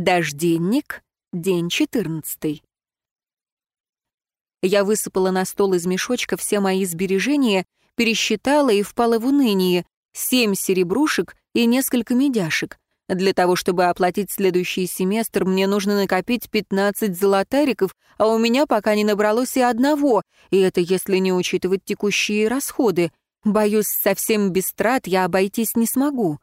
Дожденник, день 14. Я высыпала на стол из мешочка все мои сбережения, пересчитала и впала в уныние. Семь серебрушек и несколько медяшек. Для того, чтобы оплатить следующий семестр, мне нужно накопить 15 золотариков, а у меня пока не набралось и одного, и это если не учитывать текущие расходы. Боюсь, совсем без трат я обойтись не смогу.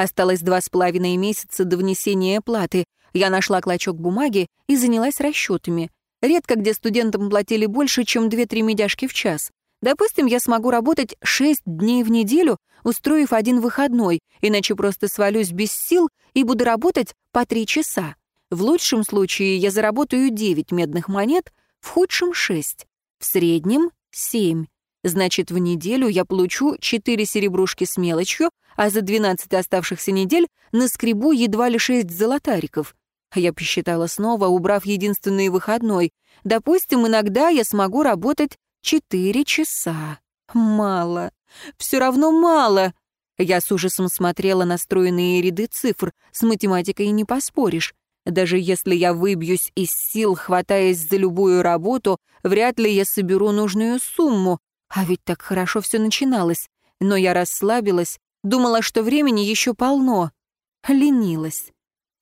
Осталось два с половиной месяца до внесения платы. Я нашла клочок бумаги и занялась расчетами. Редко где студентам платили больше, чем 2-3 медяшки в час. Допустим, я смогу работать 6 дней в неделю, устроив один выходной, иначе просто свалюсь без сил и буду работать по 3 часа. В лучшем случае я заработаю 9 медных монет, в худшем — 6. В среднем — 7. Значит, в неделю я получу 4 серебрушки с мелочью, а за 12 оставшихся недель наскребу едва ли 6 золотариков. Я посчитала снова, убрав единственный выходной. Допустим, иногда я смогу работать 4 часа. Мало. Все равно мало. Я с ужасом смотрела на стройные ряды цифр. С математикой не поспоришь. Даже если я выбьюсь из сил, хватаясь за любую работу, вряд ли я соберу нужную сумму. А ведь так хорошо все начиналось. Но я расслабилась, думала, что времени еще полно. Ленилась.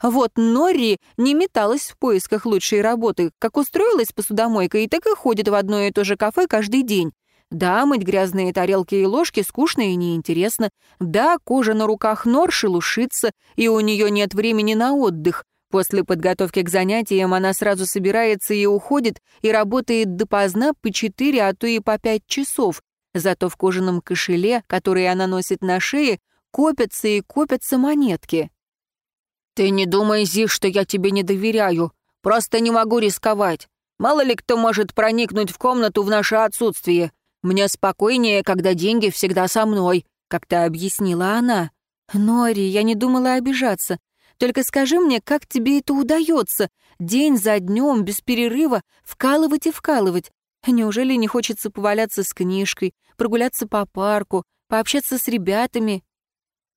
Вот Норри не металась в поисках лучшей работы, как устроилась посудомойкой, и так и ходит в одно и то же кафе каждый день. Да, мыть грязные тарелки и ложки скучно и неинтересно. Да, кожа на руках Нор шелушится, и у нее нет времени на отдых. После подготовки к занятиям она сразу собирается и уходит, и работает допоздна по четыре, а то и по пять часов. Зато в кожаном кошеле, который она носит на шее, копятся и копятся монетки. «Ты не думай, Зи, что я тебе не доверяю. Просто не могу рисковать. Мало ли кто может проникнуть в комнату в наше отсутствие. Мне спокойнее, когда деньги всегда со мной», — как-то объяснила она. «Нори, я не думала обижаться. Только скажи мне, как тебе это удается? День за днем, без перерыва, вкалывать и вкалывать. Неужели не хочется поваляться с книжкой, прогуляться по парку, пообщаться с ребятами?»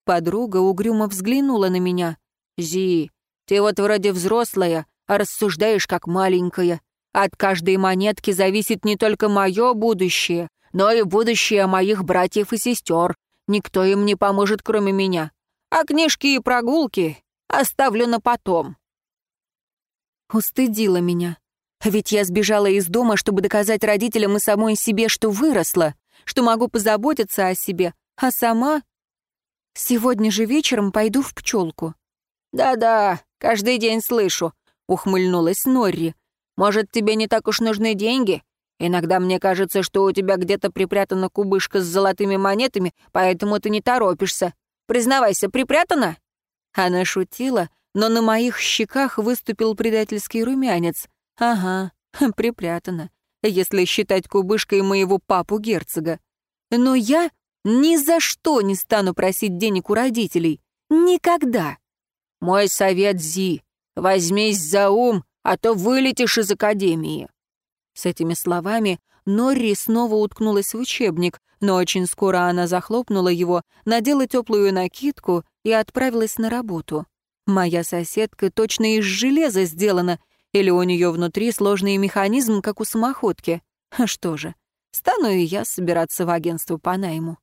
Подруга угрюмо взглянула на меня. «Зи, ты вот вроде взрослая, а рассуждаешь как маленькая. От каждой монетки зависит не только мое будущее, но и будущее моих братьев и сестер. Никто им не поможет, кроме меня. А книжки и прогулки Оставлю на потом». Устыдила меня. Ведь я сбежала из дома, чтобы доказать родителям и самой себе, что выросла, что могу позаботиться о себе, а сама... Сегодня же вечером пойду в пчелку. «Да-да, каждый день слышу», — ухмыльнулась Норри. «Может, тебе не так уж нужны деньги? Иногда мне кажется, что у тебя где-то припрятана кубышка с золотыми монетами, поэтому ты не торопишься. Признавайся, припрятана?» Она шутила, но на моих щеках выступил предательский румянец. Ага, припрятано, если считать кубышкой моего папу-герцога. Но я ни за что не стану просить денег у родителей. Никогда. Мой совет Зи, возьмись за ум, а то вылетишь из академии. С этими словами Норри снова уткнулась в учебник, но очень скоро она захлопнула его, надела теплую накидку и отправилась на работу. Моя соседка точно из железа сделана, или у нее внутри сложный механизм, как у самоходки. Что же, стану и я собираться в агентство по найму.